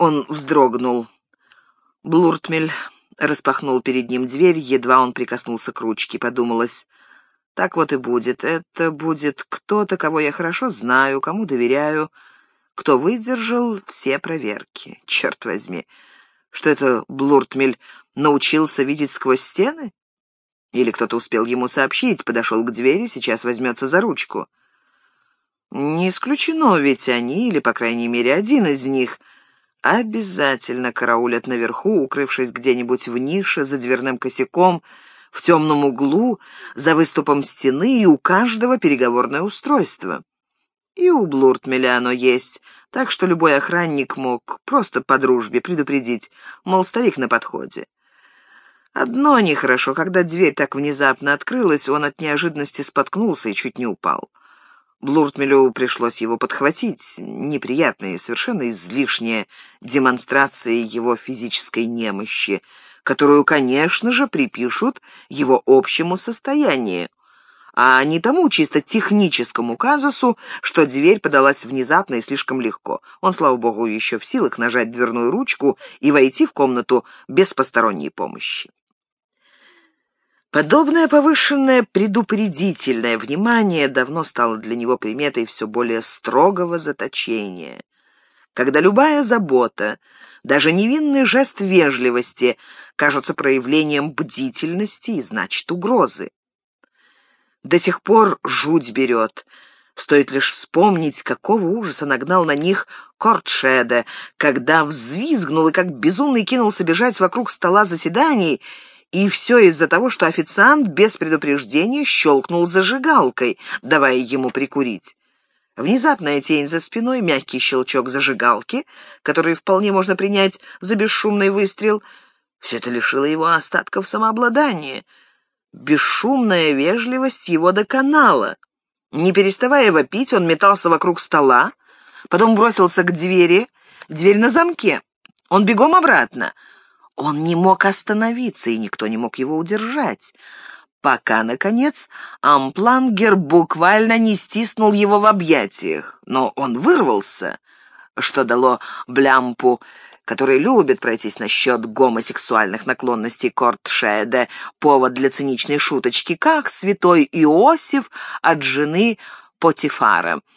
Он вздрогнул. Блуртмель распахнул перед ним дверь, едва он прикоснулся к ручке. Подумалось, так вот и будет. Это будет кто-то, кого я хорошо знаю, кому доверяю, кто выдержал все проверки. Черт возьми, что это Блуртмель научился видеть сквозь стены? Или кто-то успел ему сообщить, подошел к двери, сейчас возьмется за ручку. Не исключено, ведь они, или, по крайней мере, один из них, обязательно караулят наверху, укрывшись где-нибудь в нише, за дверным косяком, в темном углу, за выступом стены, и у каждого переговорное устройство. И у Блуртмеля оно есть, так что любой охранник мог просто по дружбе предупредить, мол, старик на подходе. Одно нехорошо, когда дверь так внезапно открылась, он от неожиданности споткнулся и чуть не упал. Блуртмелю пришлось его подхватить. Неприятная и совершенно излишняя демонстрация его физической немощи, которую, конечно же, припишут его общему состоянию, а не тому чисто техническому казусу, что дверь подалась внезапно и слишком легко. Он, слава богу, еще в силах нажать дверную ручку и войти в комнату без посторонней помощи. Подобное повышенное предупредительное внимание давно стало для него приметой все более строгого заточения. Когда любая забота, даже невинный жест вежливости кажутся проявлением бдительности и, значит, угрозы. До сих пор жуть берет. Стоит лишь вспомнить, какого ужаса нагнал на них Кортшеда, когда взвизгнул и как безумный кинулся бежать вокруг стола заседаний и все из-за того, что официант без предупреждения щелкнул зажигалкой, давая ему прикурить. Внезапная тень за спиной, мягкий щелчок зажигалки, который вполне можно принять за бесшумный выстрел, все это лишило его остатков самообладания. Бесшумная вежливость его доконала. Не переставая вопить, он метался вокруг стола, потом бросился к двери, дверь на замке. Он бегом обратно — он не мог остановиться, и никто не мог его удержать, пока, наконец, Амплангер буквально не стиснул его в объятиях. Но он вырвался, что дало Блямпу, который любит пройтись насчет гомосексуальных наклонностей Кортшеде, повод для циничной шуточки, как святой Иосиф от жены Потифара —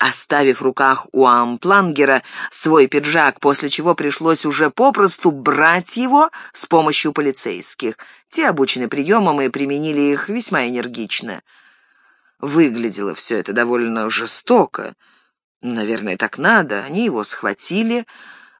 оставив в руках у Амплангера свой пиджак, после чего пришлось уже попросту брать его с помощью полицейских. Те обучены приемам и применили их весьма энергично. Выглядело все это довольно жестоко. Наверное, так надо. Они его схватили,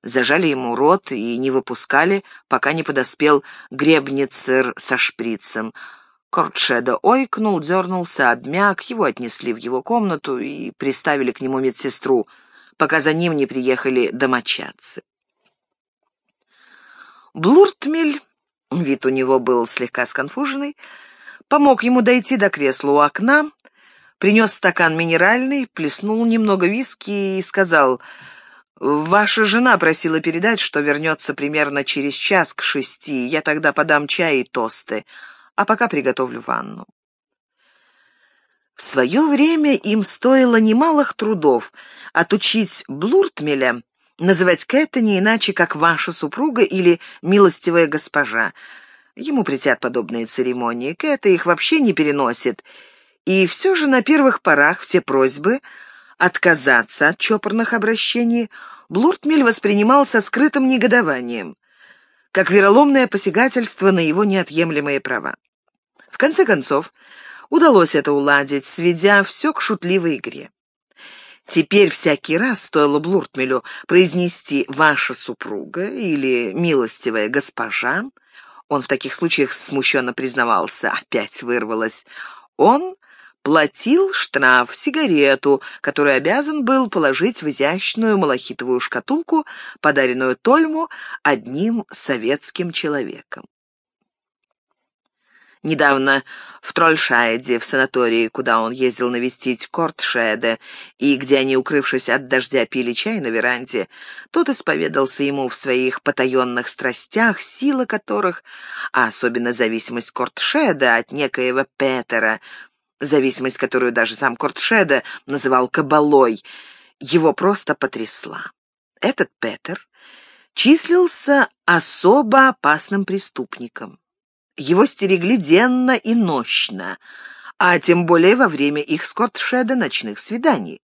зажали ему рот и не выпускали, пока не подоспел гребницер со шприцем — Кортшеда ойкнул, дернулся, обмяк, его отнесли в его комнату и приставили к нему медсестру, пока за ним не приехали домочадцы. Блуртмель, вид у него был слегка сконфуженный, помог ему дойти до кресла у окна, принес стакан минеральный, плеснул немного виски и сказал, «Ваша жена просила передать, что вернется примерно через час к шести, я тогда подам чай и тосты, а пока приготовлю ванну. В свое время им стоило немалых трудов отучить Блуртмеля называть Кэта не иначе, как «ваша супруга» или «милостивая госпожа». Ему притят подобные церемонии, Кэта их вообще не переносит. И все же на первых порах все просьбы отказаться от чопорных обращений Блуртмель воспринимал со скрытым негодованием, как вероломное посягательство на его неотъемлемые права конце концов, удалось это уладить, сведя все к шутливой игре. Теперь всякий раз стоило Блуртмелю произнести «ваша супруга» или «милостивая госпожа», он в таких случаях смущенно признавался, опять вырвалось, он платил штраф, сигарету, которую обязан был положить в изящную малахитовую шкатулку, подаренную Тольму одним советским человеком. Недавно в Трольшайде, в санатории, куда он ездил навестить Кортшеде, и где они, укрывшись от дождя, пили чай на веранде, тот исповедался ему в своих потаенных страстях, сила которых, а особенно зависимость Кортшеда от некоего Петера, зависимость, которую даже сам Кортшеда называл кабалой, его просто потрясла. Этот Петер числился особо опасным преступником. Его стерегли денно и нощно, а тем более во время их с Кортшеда ночных свиданий.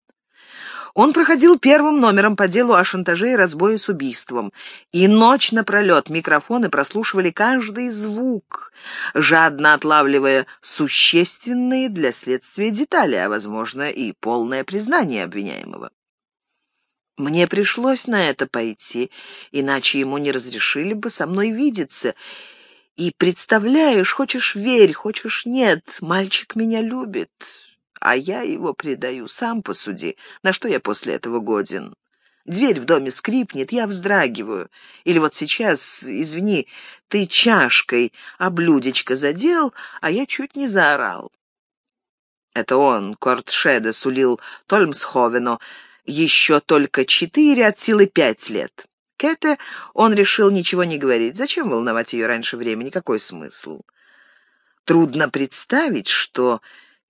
Он проходил первым номером по делу о шантаже и разбое с убийством, и ночь напролет микрофоны прослушивали каждый звук, жадно отлавливая существенные для следствия детали, а, возможно, и полное признание обвиняемого. Мне пришлось на это пойти, иначе ему не разрешили бы со мной видеться. И представляешь, хочешь верь, хочешь нет, мальчик меня любит, а я его предаю, сам посуди, на что я после этого годен. Дверь в доме скрипнет, я вздрагиваю. Или вот сейчас, извини, ты чашкой, а задел, а я чуть не заорал. Это он, Кортшеда, сулил Тольмсховену еще только четыре, от силы пять лет. Кэте он решил ничего не говорить. Зачем волновать ее раньше времени? Какой смысл? Трудно представить, что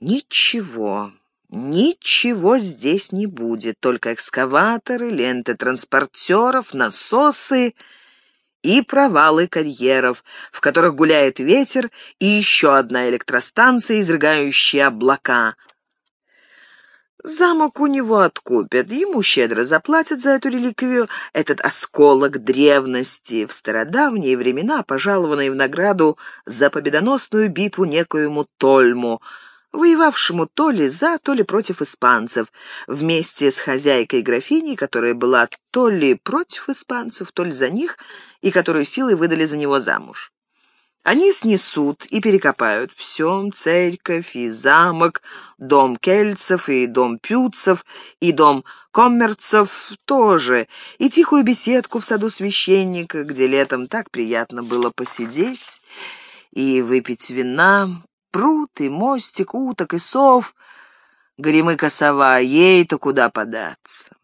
Ничего, ничего здесь не будет, только экскаваторы, ленты транспортеров, насосы и провалы карьеров, в которых гуляет ветер, и еще одна электростанция, изрыгающая облака. Замок у него откупят, ему щедро заплатят за эту реликвию, этот осколок древности, в стародавние времена пожалованный в награду за победоносную битву некоему Тольму — воевавшему то ли за, то ли против испанцев, вместе с хозяйкой графиней, которая была то ли против испанцев, то ли за них, и которую силой выдали за него замуж. Они снесут и перекопают все, церковь и замок, дом кельцев и дом пютцев, и дом коммерцев тоже, и тихую беседку в саду священника, где летом так приятно было посидеть и выпить вина, пруд и мостик, уток и сов. Горемыка сова, ей-то куда податься.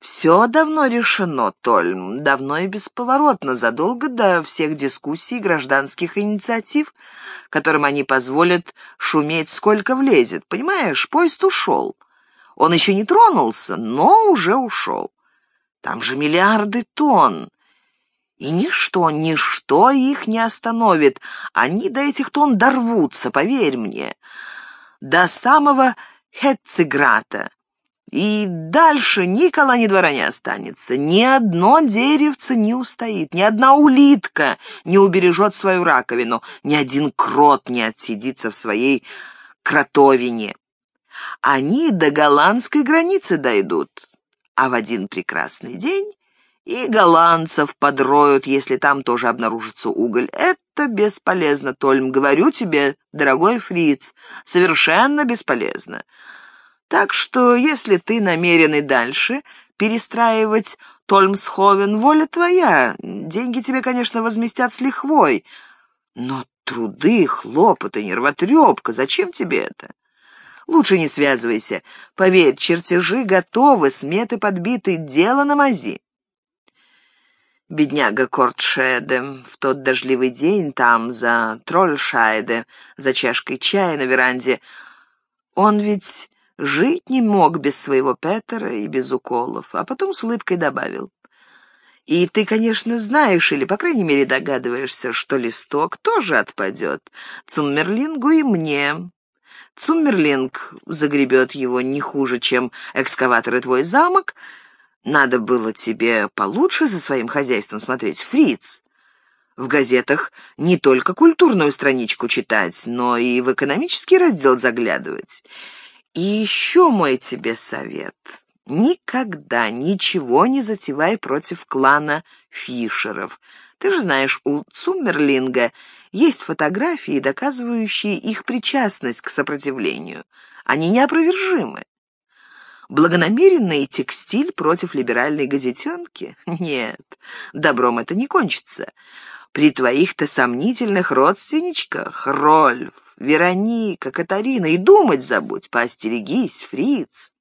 Все давно решено, Тольм, давно и бесповоротно, задолго до всех дискуссий гражданских инициатив, которым они позволят шуметь сколько влезет. Понимаешь, поезд ушел. Он еще не тронулся, но уже ушел. Там же миллиарды тонн. И ничто, ничто их не остановит. Они до этих тон дорвутся, поверь мне. До самого Хетцеграта. И дальше ни кола, ни двора не останется. Ни одно деревце не устоит, ни одна улитка не убережет свою раковину, ни один крот не отсидится в своей кротовине. Они до голландской границы дойдут, а в один прекрасный день и голландцев подроют, если там тоже обнаружится уголь. Это бесполезно, Тольм, говорю тебе, дорогой фриц, совершенно бесполезно. Так что, если ты намерен и дальше перестраивать Тольмсховен, воля твоя. Деньги тебе, конечно, возместят с лихвой, но труды, хлопоты, нервотрепка, зачем тебе это? Лучше не связывайся. Поверь, чертежи готовы, сметы подбиты, дело на мази. Бедняга Кортшеде в тот дождливый день там, за Трольшайде, за чашкой чая на веранде, он ведь жить не мог без своего Петера и без уколов, а потом с улыбкой добавил. И ты, конечно, знаешь, или, по крайней мере, догадываешься, что листок тоже отпадет Цуммерлингу и мне. Цуммерлинг загребет его не хуже, чем экскаватор и твой замок — надо было тебе получше за своим хозяйством смотреть, фриц. В газетах не только культурную страничку читать, но и в экономический раздел заглядывать. И еще мой тебе совет. Никогда ничего не затевай против клана Фишеров. Ты же знаешь, у Цуммерлинга есть фотографии, доказывающие их причастность к сопротивлению. Они неопровержимы. Благонамеренный текстиль против либеральной газетенки? Нет, добром это не кончится. При твоих-то сомнительных родственничках, Рольф, Вероника, Катарина, и думать забудь, поостерегись, фриц.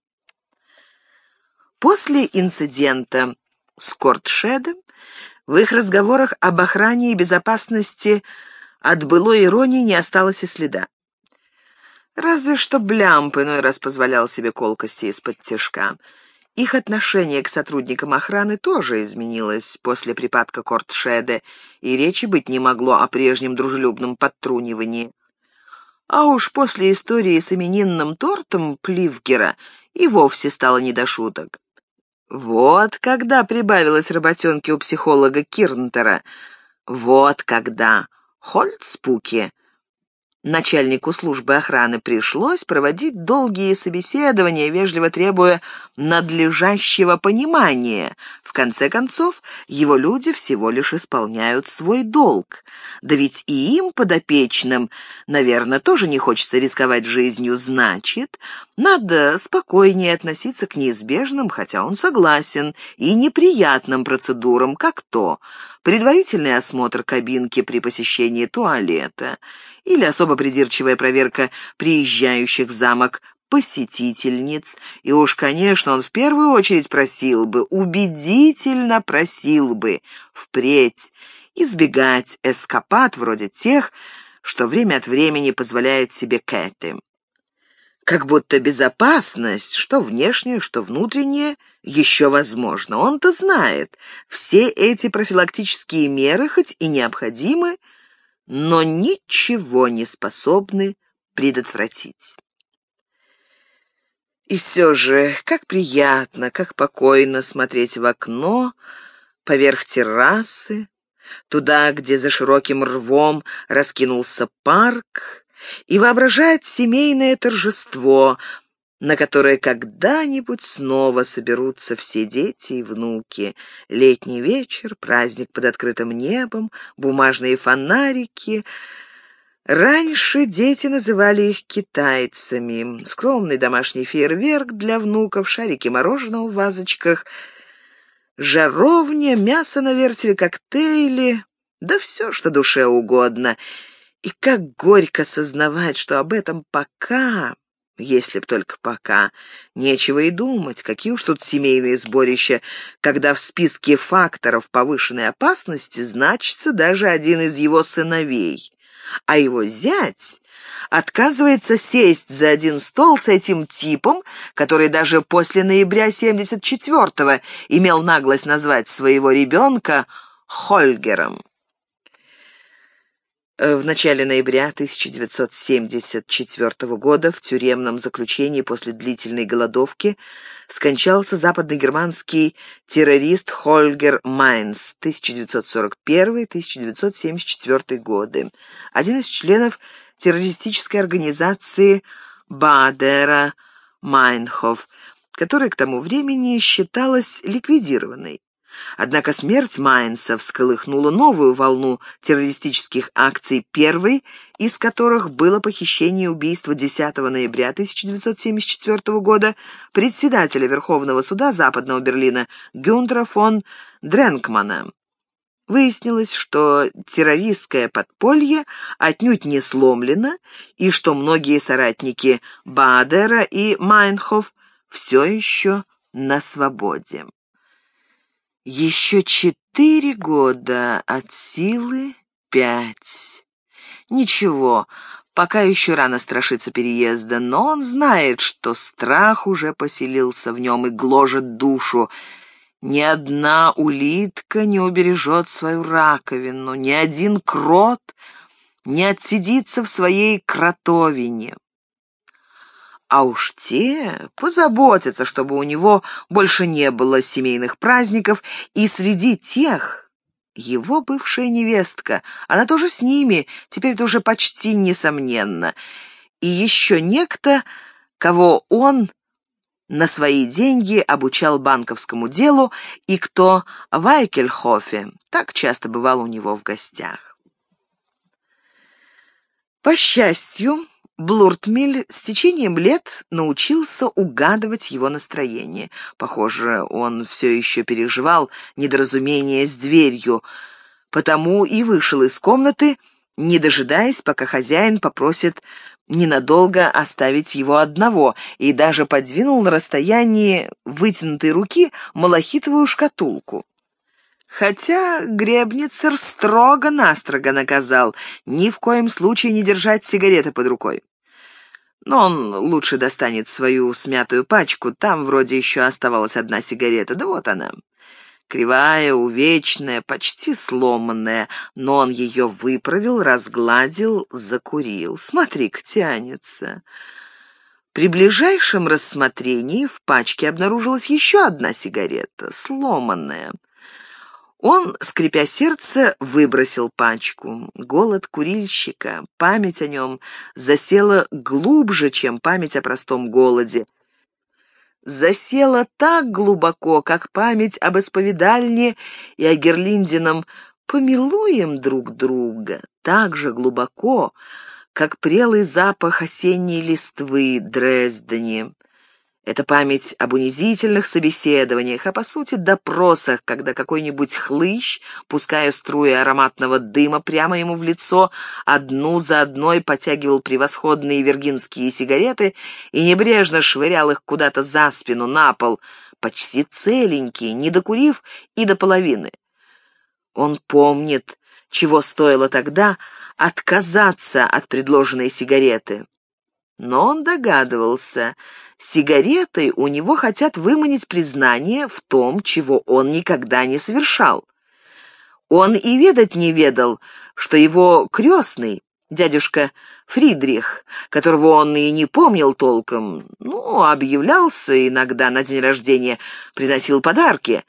После инцидента с Кортшедом в их разговорах об охране и безопасности от былой иронии не осталось и следа. Разве что Блямп иной раз позволял себе колкости из-под тяжка. Их отношение к сотрудникам охраны тоже изменилось после припадка Кортшеде, и речи быть не могло о прежнем дружелюбном подтрунивании. А уж после истории с именинным тортом Пливгера и вовсе стало не до шуток. Вот когда прибавилось работенки у психолога Кирнтера. Вот когда. Хольцпуке Начальнику службы охраны пришлось проводить долгие собеседования, вежливо требуя надлежащего понимания. В конце концов, его люди всего лишь исполняют свой долг. Да ведь и им, подопечным, наверное, тоже не хочется рисковать жизнью. Значит, надо спокойнее относиться к неизбежным, хотя он согласен, и неприятным процедурам, как то предварительный осмотр кабинки при посещении туалета или особо придирчивая проверка приезжающих в замок посетительниц, и уж, конечно, он в первую очередь просил бы, убедительно просил бы впредь избегать эскапад вроде тех, что время от времени позволяет себе Кэты. Как будто безопасность, что внешняя, что внутренняя, еще возможно. Он-то знает, все эти профилактические меры, хоть и необходимы, но ничего не способны предотвратить. И все же, как приятно, как покойно смотреть в окно, поверх террасы, туда, где за широким рвом раскинулся парк, и воображать семейное торжество, на которое когда-нибудь снова соберутся все дети и внуки. Летний вечер, праздник под открытым небом, бумажные фонарики. Раньше дети называли их китайцами. Скромный домашний фейерверк для внуков, шарики мороженого в вазочках, жаровня, мясо на вертеле, коктейли, да все, что душе угодно. И как горько сознавать, что об этом пока если б только пока. Нечего и думать, какие уж тут семейные сборища, когда в списке факторов повышенной опасности значится даже один из его сыновей. А его зять отказывается сесть за один стол с этим типом, который даже после ноября 74-го имел наглость назвать своего ребенка Хольгером. Э, в начале ноября 1974 года в тюремном заключении после длительной голодовки скончался западногерманский террорист Хольгер Майнс 1941-1974 годы, один из членов террористической организации Бадера Майнхоф, которая к тому времени считалась ликвидированной. Однако смерть Майнса всколыхнула новую волну террористических акций, первой из которых было похищение и убийство 10 ноября 1974 года председателя Верховного суда Западного Берлина Гюндра фон Дренкмана. Выяснилось, что террористское подполье отнюдь не сломлено, и что многие соратники Баадера и Майнхоф все еще на свободе. Еще четыре года от силы пять. Ничего, пока еще рано страшиться переезда, но он знает, что страх уже поселился в нем и гложет душу. Ни одна улитка не убережет свою раковину, ни один крот не отсидится в своей кротовине а уж те позаботятся, чтобы у него больше не было семейных праздников, и среди тех его бывшая невестка, она тоже с ними, теперь это уже почти несомненно, и еще некто, кого он на свои деньги обучал банковскому делу и кто в Айкельхофе так часто бывал у него в гостях. По счастью, Блуртмиль с течением лет научился угадывать его настроение. Похоже, он все еще переживал недоразумение с дверью, потому и вышел из комнаты, не дожидаясь, пока хозяин попросит ненадолго оставить его одного, и даже подвинул на расстоянии вытянутой руки малахитовую шкатулку. Хотя Гребницер строго-настрого наказал ни в коем случае не держать сигареты под рукой. Но он лучше достанет свою смятую пачку, там вроде еще оставалась одна сигарета, да вот она. Кривая, увечная, почти сломанная, но он ее выправил, разгладил, закурил. Смотри-ка, тянется. При ближайшем рассмотрении в пачке обнаружилась еще одна сигарета, сломанная. Он, скрипя сердце, выбросил пачку. Голод курильщика, память о нем засела глубже, чем память о простом голоде. Засела так глубоко, как память об исповедальне и о Герлиндином «помилуем друг друга» так же глубоко, как прелый запах осенней листвы Дрездене. Это память об унизительных собеседованиях, а по сути допросах, когда какой-нибудь хлыщ, пуская струи ароматного дыма прямо ему в лицо, одну за одной потягивал превосходные виргинские сигареты и небрежно швырял их куда-то за спину, на пол, почти целенькие, не докурив и до половины. Он помнит, чего стоило тогда отказаться от предложенной сигареты. Но он догадывался, сигаретой у него хотят выманить признание в том, чего он никогда не совершал. Он и ведать не ведал, что его крестный, дядюшка Фридрих, которого он и не помнил толком, ну, объявлялся иногда на день рождения, приносил подарки,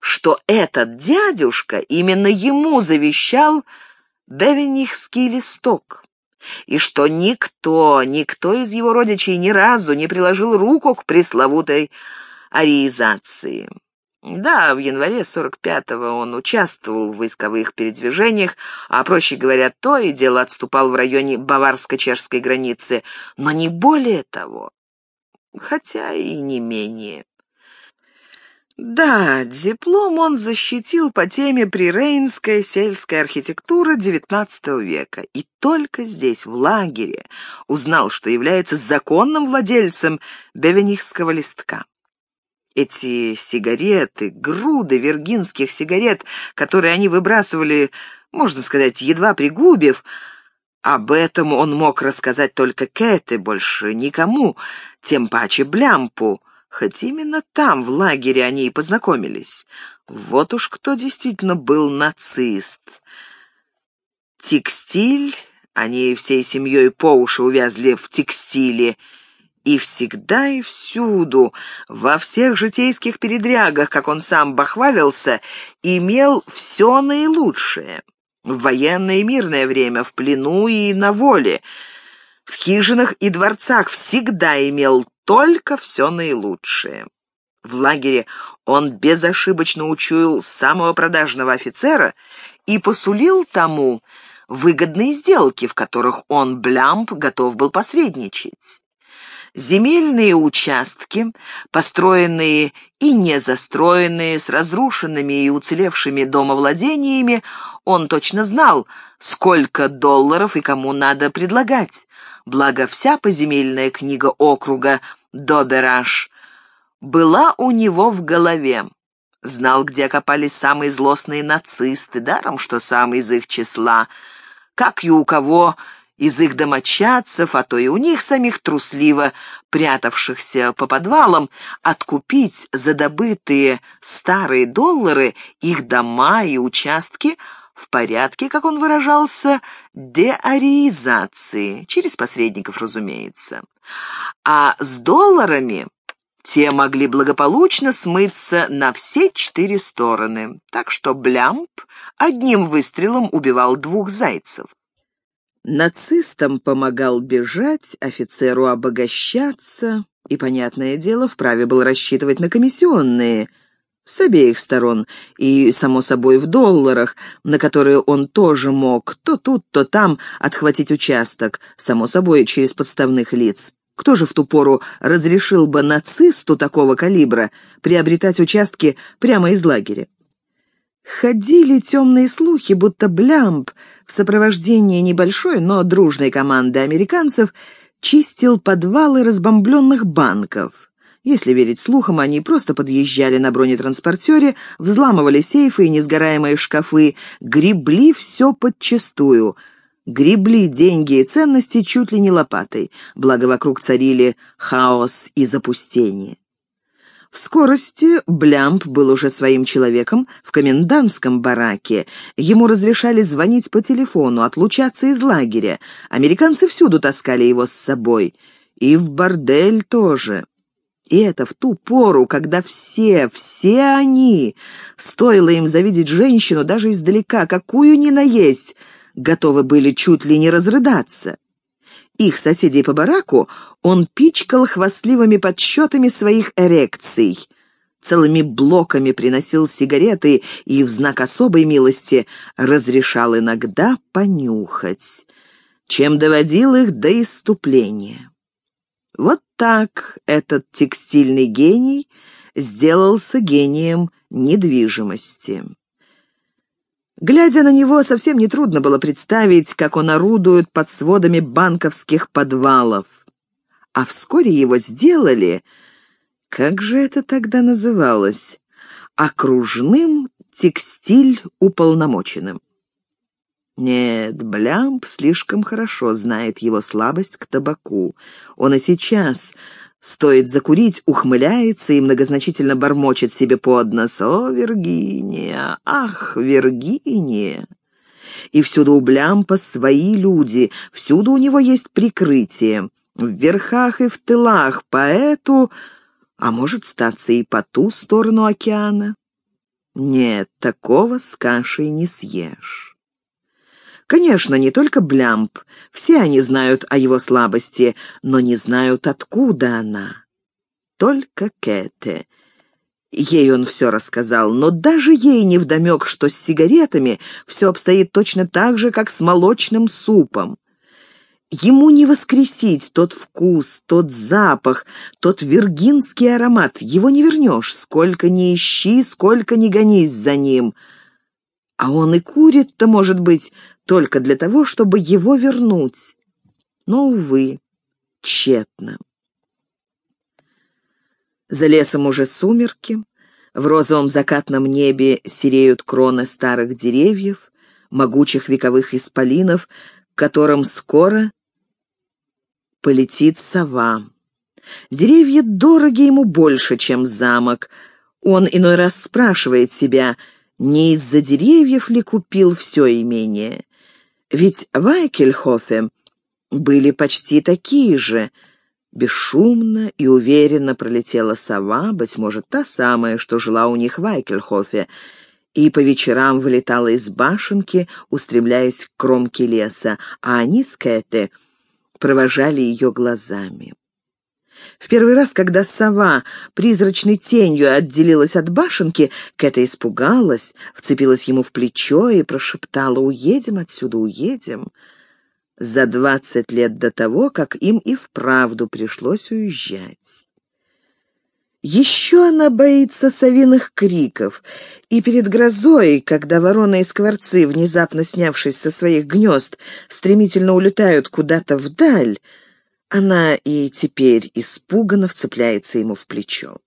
что этот дядюшка именно ему завещал Бевенихский листок и что никто, никто из его родичей ни разу не приложил руку к пресловутой ариизации. Да, в январе 45-го он участвовал в войсковых передвижениях, а, проще говоря, то и дело отступал в районе баварско-чешской границы, но не более того, хотя и не менее. Да, диплом он защитил по теме «Прирейнская сельская архитектура XIX века» и только здесь, в лагере, узнал, что является законным владельцем бевенихского листка. Эти сигареты, груды виргинских сигарет, которые они выбрасывали, можно сказать, едва пригубив, об этом он мог рассказать только Кэте, больше никому, тем паче Блямпу — Хоть именно там, в лагере, они и познакомились. Вот уж кто действительно был нацист. Текстиль, они всей семьей по уши увязли в текстиле, и всегда и всюду, во всех житейских передрягах, как он сам бахвалился, имел все наилучшее. В военное и мирное время, в плену и на воле, в хижинах и дворцах всегда имел только все наилучшее. В лагере он безошибочно учуял самого продажного офицера и посулил тому выгодные сделки, в которых он, Блямп, готов был посредничать. Земельные участки, построенные и не застроенные, с разрушенными и уцелевшими домовладениями, он точно знал, сколько долларов и кому надо предлагать благо вся поземельная книга округа Добераш была у него в голове. Знал, где копались самые злостные нацисты, даром, что сам из их числа, как и у кого из их домочадцев, а то и у них самих трусливо прятавшихся по подвалам, откупить за добытые старые доллары их дома и участки в порядке, как он выражался, деариизации, через посредников, разумеется. А с долларами те могли благополучно смыться на все четыре стороны, так что Блямп одним выстрелом убивал двух зайцев. Нацистам помогал бежать, офицеру обогащаться, и, понятное дело, вправе был рассчитывать на комиссионные – с обеих сторон, и, само собой, в долларах, на которые он тоже мог то тут, то там отхватить участок, само собой, через подставных лиц. Кто же в ту пору разрешил бы нацисту такого калибра приобретать участки прямо из лагеря? Ходили темные слухи, будто Блямп в сопровождении небольшой, но дружной команды американцев чистил подвалы разбомбленных банков. Если верить слухам, они просто подъезжали на бронетранспортере, взламывали сейфы и несгораемые шкафы, гребли все подчистую. гребли деньги и ценности чуть ли не лопатой, благо вокруг царили хаос и запустение. В скорости Блямп был уже своим человеком в комендантском бараке. Ему разрешали звонить по телефону, отлучаться из лагеря. Американцы всюду таскали его с собой. И в бордель тоже. И это в ту пору, когда все, все они, стоило им завидеть женщину даже издалека, какую ни наесть, готовы были чуть ли не разрыдаться их соседей по бараку, он пичкал хвастливыми подсчетами своих эрекций. Целыми блоками приносил сигареты и в знак особой милости разрешал иногда понюхать, чем доводил их до иступления. Вот так этот текстильный гений сделался гением недвижимости. Глядя на него, совсем нетрудно было представить, как он орудует под сводами банковских подвалов. А вскоре его сделали, как же это тогда называлось, окружным текстиль уполномоченным. Нет, Блямп слишком хорошо знает его слабость к табаку. Он и сейчас Стоит закурить, ухмыляется и многозначительно бормочет себе под нос. «О, Виргиния! Ах, Виргиния!» И всюду у Блямпа свои люди, всюду у него есть прикрытие. В верхах и в тылах, поэту, а может статься и по ту сторону океана. Нет, такого с кашей не съешь. Конечно, не только Блямп, все они знают о его слабости, но не знают, откуда она. Только Кэте. Ей он все рассказал, но даже ей не вдомек, что с сигаретами все обстоит точно так же, как с молочным супом. Ему не воскресить тот вкус, тот запах, тот виргинский аромат. Его не вернешь, сколько ни ищи, сколько ни гонись за ним. А он и курит-то, может быть, только для того, чтобы его вернуть. Но, увы, тщетно. За лесом уже сумерки, в розовом закатном небе сереют кроны старых деревьев, могучих вековых исполинов, к которым скоро полетит сова. Деревья дороги ему больше, чем замок. Он иной раз спрашивает себя, не из-за деревьев ли купил все имение. Ведь в Айкельхофе были почти такие же. Бесшумно и уверенно пролетела сова, быть может, та самая, что жила у них в Айкельхофе, и по вечерам вылетала из башенки, устремляясь к кромке леса, а они с Кэте провожали ее глазами. В первый раз, когда сова призрачной тенью отделилась от башенки, Кэта испугалась, вцепилась ему в плечо и прошептала «Уедем отсюда, уедем». За двадцать лет до того, как им и вправду пришлось уезжать. Еще она боится совиных криков, и перед грозой, когда вороны и скворцы, внезапно снявшись со своих гнезд, стремительно улетают куда-то вдаль, она и теперь испуганно вцепляется ему в плечо.